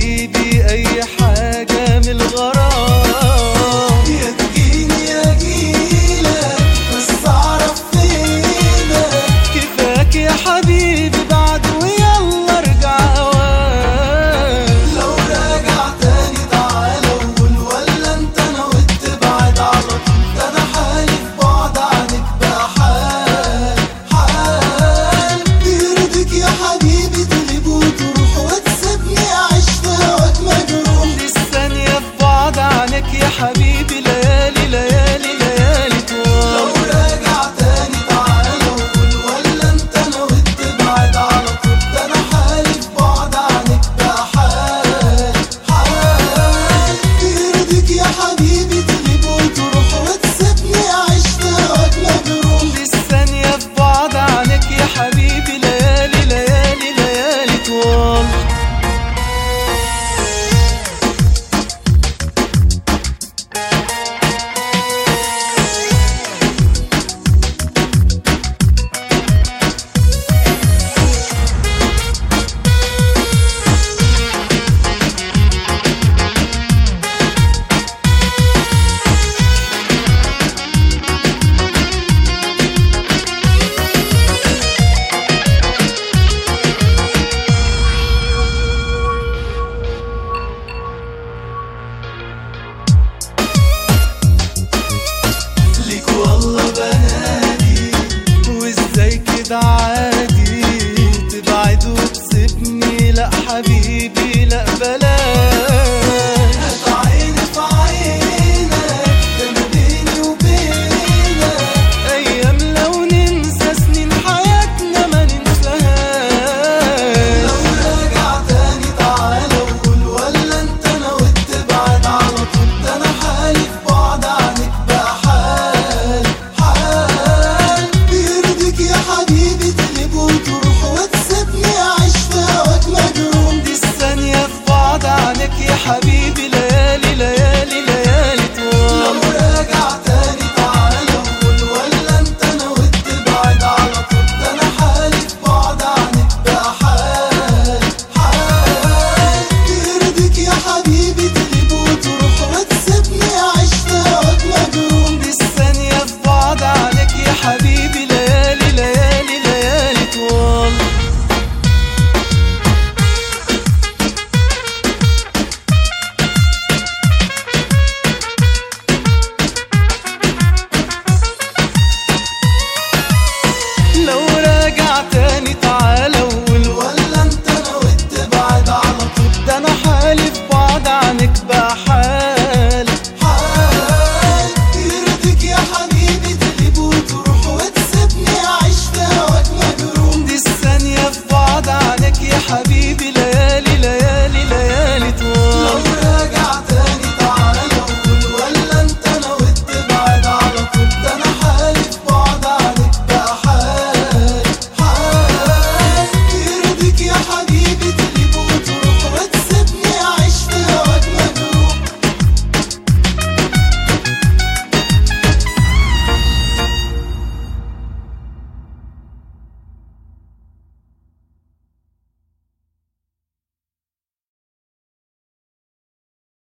بايدي أي حاجة من الغرام لك يا حبيبي.